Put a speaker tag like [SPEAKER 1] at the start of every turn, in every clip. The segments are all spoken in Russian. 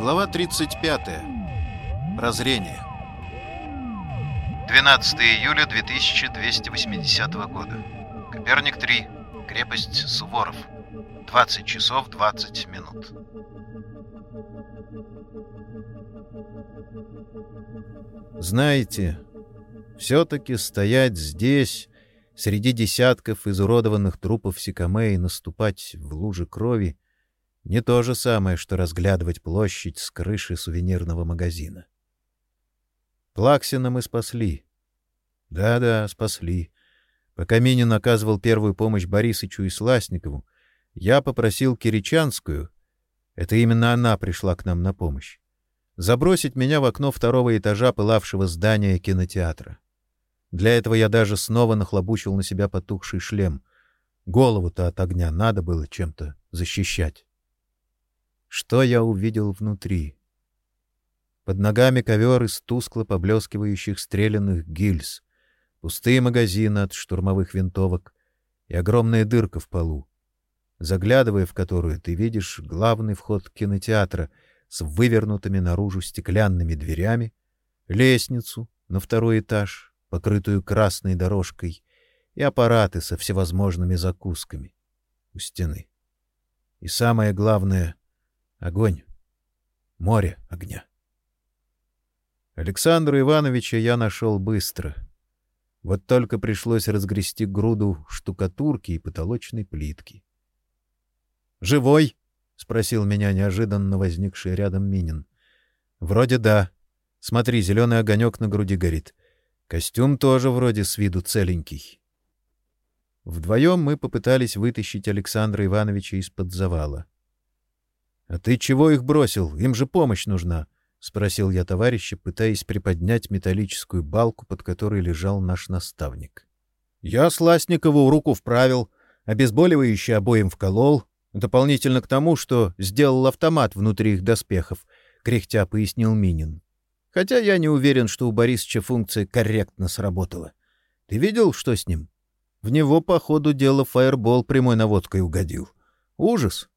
[SPEAKER 1] Глава 35. Прозрение.
[SPEAKER 2] 12 июля 2280 года. Коперник 3. Крепость Суворов. 20 часов 20 минут.
[SPEAKER 3] Знаете, все-таки стоять здесь, среди десятков изуродованных трупов Сикаме и наступать в лужи крови — не то же самое, что разглядывать площадь с крыши сувенирного магазина. Плаксина мы спасли. Да-да, спасли. Пока Минин оказывал первую помощь Борисычу и Сласникову, я попросил Киричанскую, это именно она пришла к нам на помощь, забросить меня в окно второго этажа пылавшего здания кинотеатра. Для этого я даже снова нахлобучил на себя потухший шлем. Голову-то от огня надо было чем-то защищать. Что я увидел внутри? Под ногами ковер из тускло поблескивающих стрелянных гильз, пустые магазины от штурмовых винтовок и огромная дырка в полу, заглядывая в которую ты видишь главный вход кинотеатра с вывернутыми наружу стеклянными дверями, лестницу на второй этаж, покрытую красной дорожкой, и аппараты со всевозможными закусками у стены. И самое главное Огонь. Море огня. Александра Ивановича я нашел быстро. Вот только пришлось разгрести груду штукатурки и потолочной плитки. «Живой?» — спросил меня неожиданно возникший рядом Минин. «Вроде да. Смотри, зеленый огонек на груди горит. Костюм тоже вроде с виду целенький». Вдвоем мы попытались вытащить Александра Ивановича из-под завала. — А ты чего их бросил? Им же помощь нужна, — спросил я товарища, пытаясь приподнять металлическую балку, под которой лежал наш наставник. — Я Сласникову руку вправил, обезболивающий обоим вколол, дополнительно к тому, что сделал автомат внутри их доспехов, — кряхтя пояснил Минин. Хотя я не уверен, что у Борисовича функция корректно сработала. Ты видел, что с ним? В него, по ходу дела, фаербол прямой наводкой угодил. Ужас!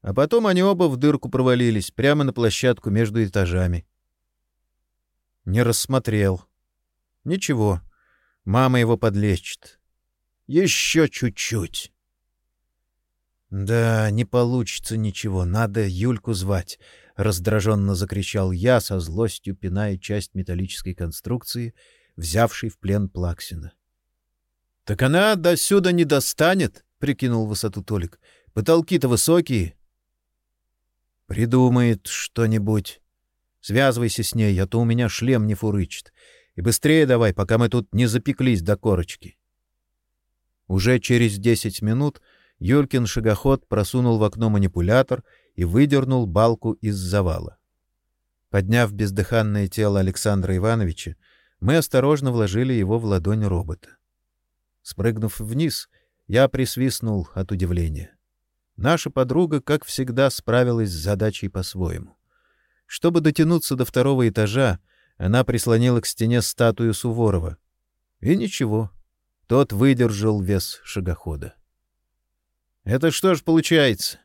[SPEAKER 3] А потом они оба в дырку провалились, прямо на площадку между этажами. Не рассмотрел. Ничего, мама его подлечит. Еще чуть-чуть. Да, не получится ничего, надо Юльку звать, — раздраженно закричал я, со злостью пиная часть металлической конструкции, взявшей в плен Плаксина. — Так она до сюда не достанет, — прикинул высоту Толик. — Потолки-то высокие. Придумает что-нибудь. Связывайся с ней, а то у меня шлем не фурычит. И быстрее давай, пока мы тут не запеклись до корочки. Уже через десять минут Юлькин шагоход просунул в окно манипулятор и выдернул балку из завала. Подняв бездыханное тело Александра Ивановича, мы осторожно вложили его в ладонь робота. Спрыгнув вниз, я присвистнул от удивления. Наша подруга, как всегда, справилась с задачей по-своему. Чтобы дотянуться до второго этажа, она прислонила к стене статую Суворова. И ничего, тот выдержал вес шагохода. «Это что ж получается?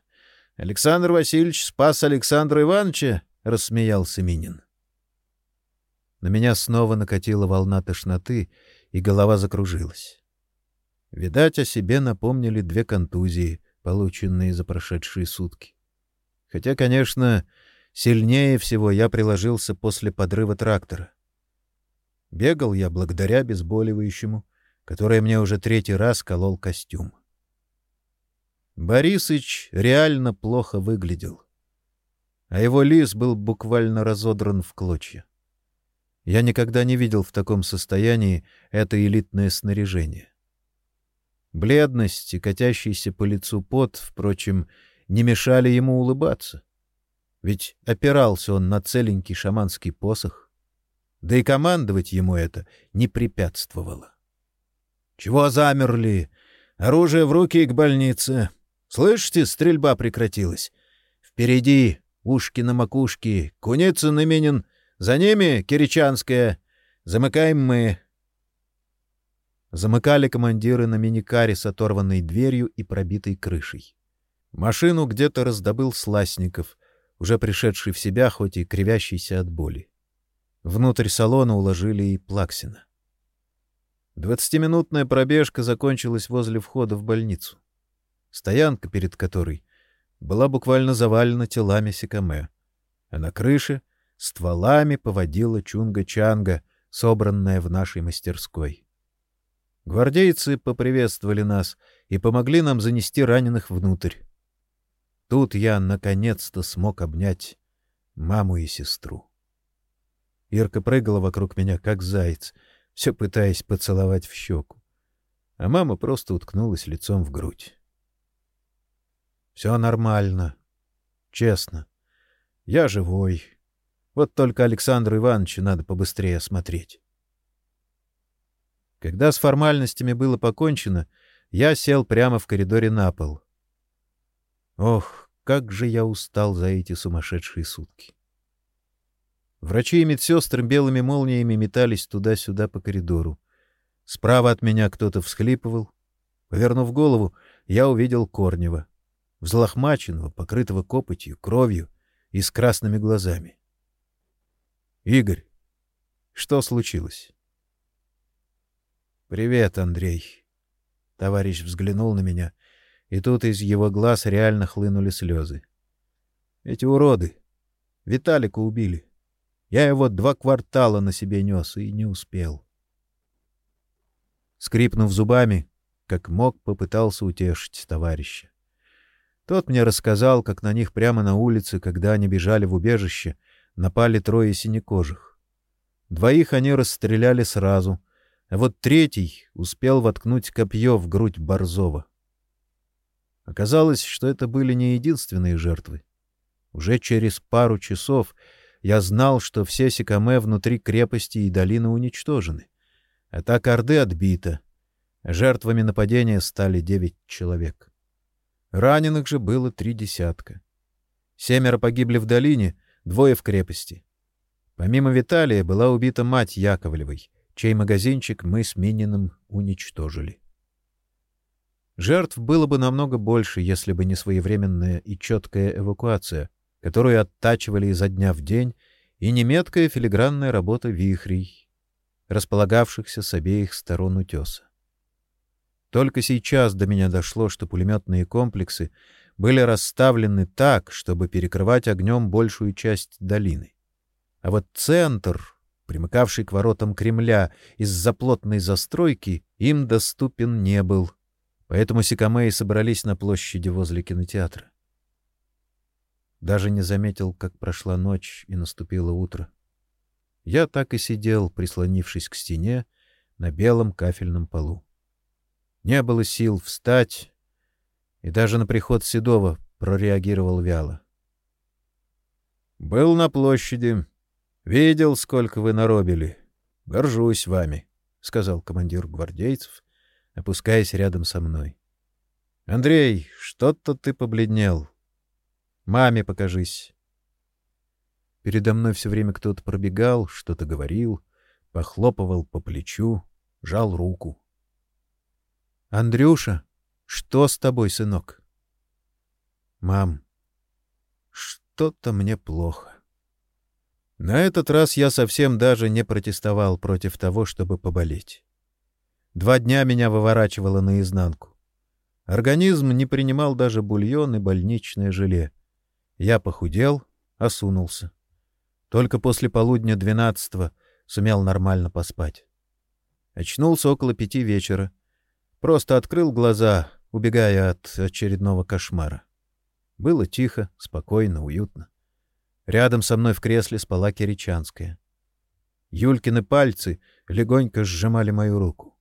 [SPEAKER 3] Александр Васильевич спас Александра Ивановича?» — рассмеялся Минин. На меня снова накатила волна тошноты, и голова закружилась. Видать, о себе напомнили две контузии, полученные за прошедшие сутки. Хотя, конечно, сильнее всего я приложился после подрыва трактора. Бегал я благодаря обезболивающему, которое мне уже третий раз колол костюм. Борисыч реально плохо выглядел, а его лис был буквально разодран в клочья. Я никогда не видел в таком состоянии это элитное снаряжение. Бледность и катящийся по лицу пот, впрочем, не мешали ему улыбаться. Ведь опирался он на целенький шаманский посох. Да и командовать ему это не препятствовало. — Чего замерли? Оружие в руки и к больнице. Слышите, стрельба прекратилась. Впереди ушки на макушке, Куницын и Минин. За ними Киричанская. Замыкаем мы. Замыкали командиры на миникаре с оторванной дверью и пробитой крышей. Машину где-то раздобыл Сласников. уже пришедший в себя, хоть и кривящийся от боли. Внутрь салона уложили и Плаксина. Двадцатиминутная пробежка закончилась возле входа в больницу. Стоянка, перед которой была буквально завалена телами Сикаме, а на крыше стволами поводила чунга-чанга, собранная в нашей мастерской. Гвардейцы поприветствовали нас и помогли нам занести раненых внутрь. Тут я наконец-то смог обнять маму и сестру. Ирка прыгала вокруг меня, как заяц, все пытаясь поцеловать в щеку. А мама просто уткнулась лицом в грудь. Все нормально. Честно. Я живой. Вот только Александру Ивановичу надо побыстрее осмотреть. Когда с формальностями было покончено, я сел прямо в коридоре на пол. Ох, как же я устал за эти сумасшедшие сутки. Врачи и медсестры белыми молниями метались туда-сюда по коридору. Справа от меня кто-то всхлипывал. Повернув голову, я увидел Корнева, взлохмаченного, покрытого копотью, кровью и с красными глазами. — Игорь, что случилось? Привет, Андрей. Товарищ взглянул на меня, и тут из его глаз реально хлынули слезы. Эти уроды Виталика убили. Я его два квартала на себе нес и не успел. Скрипнув зубами, как мог, попытался утешить товарища. Тот мне рассказал, как на них прямо на улице, когда они бежали в убежище, напали трое синекожих. Двоих они расстреляли сразу — а вот третий успел воткнуть копье в грудь Борзова. Оказалось, что это были не единственные жертвы. Уже через пару часов я знал, что все секаме внутри крепости и долины уничтожены. Атака Орды отбита. Жертвами нападения стали девять человек. Раненых же было три десятка. Семеро погибли в долине, двое в крепости. Помимо Виталия была убита мать Яковлевой, чей магазинчик мы с Мининым уничтожили. Жертв было бы намного больше, если бы не своевременная и четкая эвакуация, которую оттачивали изо дня в день, и неметкая филигранная работа вихрей, располагавшихся с обеих сторон утеса. Только сейчас до меня дошло, что пулеметные комплексы были расставлены так, чтобы перекрывать огнем большую часть долины. А вот центр примыкавший к воротам Кремля из-за плотной застройки, им доступен не был. Поэтому Сикамеи собрались на площади возле кинотеатра. Даже не заметил, как прошла ночь и наступило утро. Я так и сидел, прислонившись к стене на белом кафельном полу. Не было сил встать, и даже на приход Седова прореагировал вяло. Был на площади, Видел, сколько вы наробили. Горжусь вами, сказал командир гвардейцев, опускаясь рядом со мной. Андрей, что-то ты побледнел. Маме покажись. Передо мной все время кто-то пробегал, что-то говорил, похлопывал по плечу, жал руку. Андрюша, что с тобой, сынок? Мам, что-то мне плохо. На этот раз я совсем даже не протестовал против того, чтобы поболеть. Два дня меня выворачивало наизнанку. Организм не принимал даже бульон и больничное желе. Я похудел, осунулся. Только после полудня двенадцатого сумел нормально поспать. Очнулся около пяти вечера. Просто открыл глаза, убегая от очередного кошмара. Было тихо, спокойно, уютно. Рядом со мной в кресле спала Киричанская. Юлькины пальцы легонько сжимали мою руку.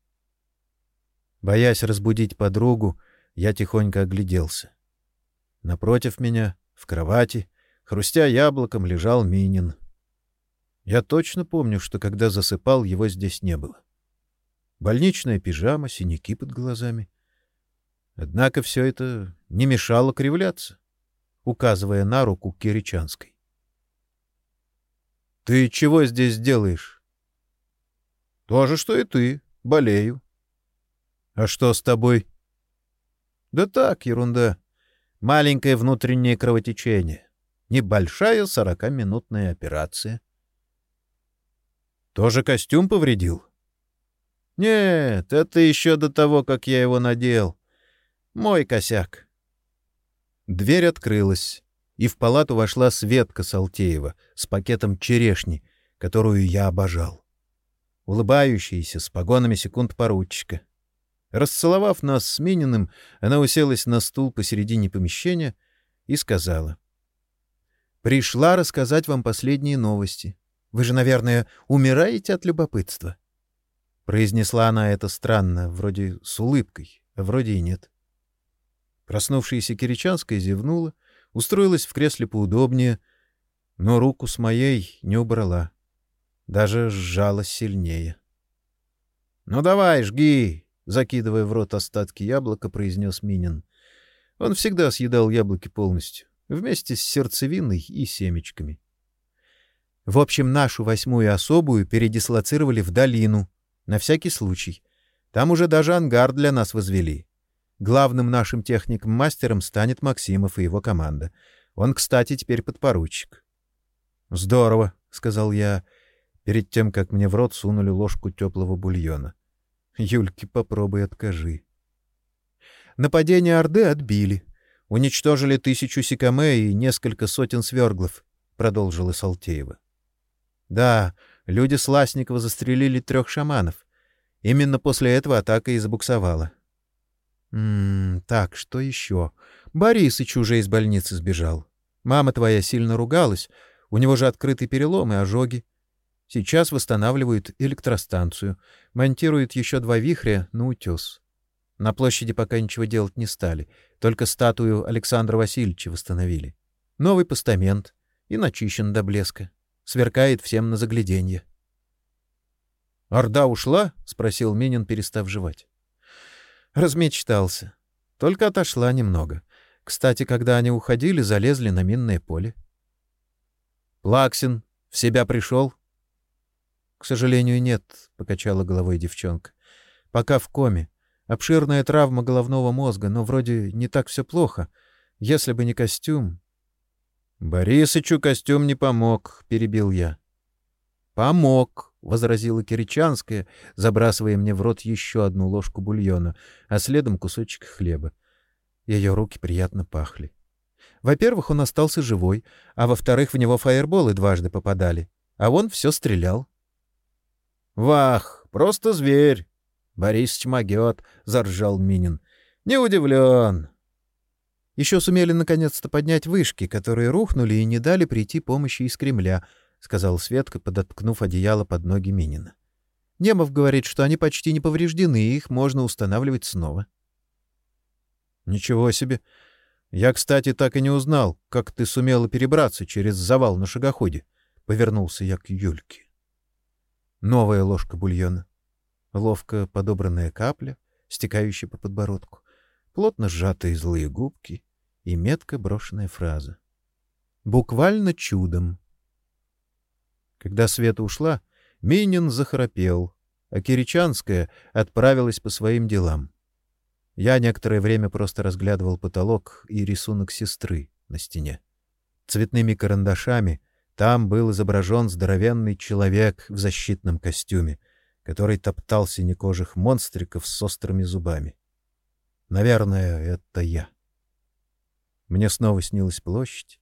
[SPEAKER 3] Боясь разбудить подругу, я тихонько огляделся. Напротив меня, в кровати, хрустя яблоком, лежал Минин. Я точно помню, что когда засыпал, его здесь не было. Больничная пижама, синяки под глазами. Однако все это не мешало кривляться, указывая на руку Киричанской. — Ты чего здесь делаешь? — То же, что и ты. Болею. — А что с тобой? — Да так, ерунда. Маленькое внутреннее кровотечение. Небольшая сорокаминутная операция. Тоже костюм повредил? Нет, это еще до того, как я его надел. Мой косяк. Дверь открылась, и в палату вошла Светка Салтеева с пакетом черешни, которую я обожал. Улыбающаяся, с погонами секунд поручика. Расцеловав нас с Мининым, она уселась на стул посередине помещения и сказала. «Пришла рассказать вам последние новости. Вы же, наверное, умираете от любопытства?» Произнесла она это странно, вроде с улыбкой, а вроде и нет. Проснувшаяся Киричанская зевнула, устроилась в кресле поудобнее, но руку с моей не убрала. Даже сжала сильнее. — Ну давай, жги! — закидывая в рот остатки яблока, произнес Минин. Он всегда съедал яблоки полностью, вместе с сердцевиной и семечками. В общем, нашу восьмую особую передислоцировали в долину, на всякий случай. Там уже даже ангар для нас возвели. Главным нашим техником-мастером станет Максимов и его команда. Он, кстати, теперь подпоручик. — Здорово, — сказал я, перед тем, как мне в рот сунули ложку теплого бульона. — Юльке попробуй откажи. Нападение Орды отбили. Уничтожили тысячу сикаме и несколько сотен сверглов, — продолжила Салтеева. — Да, люди Сласникова застрелили трех шаманов. Именно после этого атака и забуксовала. М так, что еще? Борисыч уже из больницы сбежал. Мама твоя сильно ругалась, у него же открытый перелом и ожоги. Сейчас восстанавливают электростанцию, монтируют еще два вихря на утес. На площади пока ничего делать не стали, только статую Александра Васильевича восстановили. Новый постамент и начищен до блеска сверкает всем на загляденье. «Орда ушла?» — спросил Минин, перестав жевать. Размечтался. Только отошла немного. Кстати, когда они уходили, залезли на минное поле. «Плаксин в себя пришел?» «К сожалению, нет», — покачала головой девчонка. «Пока в коме. Обширная травма головного мозга, но вроде не так все плохо. Если бы не костюм, Борисычу костюм не помог, перебил я. Помог, возразила Киричанская, забрасывая мне в рот еще одну ложку бульона, а следом кусочек хлеба. Ее руки приятно пахли. Во-первых, он остался живой, а во-вторых, в него фаерболы дважды попадали, а он все стрелял. Вах, просто зверь. Борисыч могет, заржал Минин. Не удивлен. Еще сумели наконец-то поднять вышки, которые рухнули и не дали прийти помощи из Кремля, — сказал Светка, подоткнув одеяло под ноги Минина. Немов говорит, что они почти не повреждены, и их можно устанавливать снова. — Ничего себе! Я, кстати, так и не узнал, как ты сумела перебраться через завал на шагоходе. Повернулся я к Юльке. Новая ложка бульона. Ловко подобранная капля, стекающая по подбородку плотно сжатые злые губки и метко брошенная фраза. Буквально чудом. Когда Света ушла, Минин захрапел, а Киричанская отправилась по своим делам. Я некоторое время просто разглядывал потолок и рисунок сестры на стене. Цветными карандашами там был изображен здоровенный человек в защитном костюме, который топтал синекожих монстриков с острыми зубами. Наверное, это я. Мне снова снилась площадь,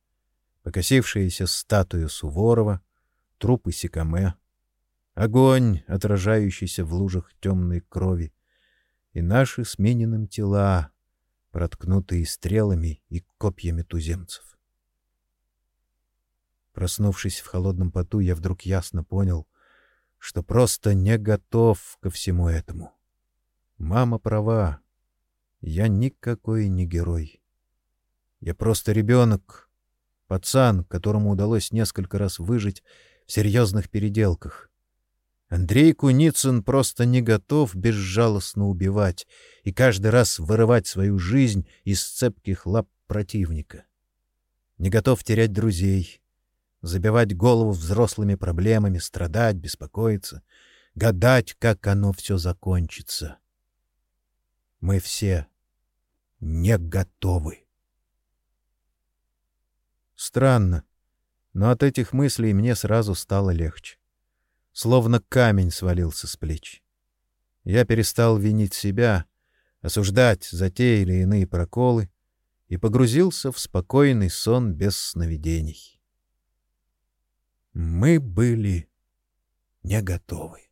[SPEAKER 3] покосившаяся статуя Суворова, трупы Сикаме, огонь, отражающийся в лужах темной крови, и наши смененным тела, проткнутые стрелами и копьями туземцев. Проснувшись в холодном поту, я вдруг ясно понял, что просто не готов ко всему этому. Мама права. Я никакой не герой. Я просто ребенок, пацан, которому удалось несколько раз выжить серьезных переделках. Андрей Куницын просто не готов безжалостно убивать и каждый раз вырывать свою жизнь из цепких лап противника. Не готов терять друзей, забивать голову взрослыми проблемами, страдать, беспокоиться, гадать, как оно все закончится. Мы все не готовы. Странно, но от этих мыслей мне сразу стало легче. Словно камень свалился с плеч. Я перестал винить себя, осуждать за те или иные проколы и погрузился в спокойный сон без сновидений. Мы были не готовы.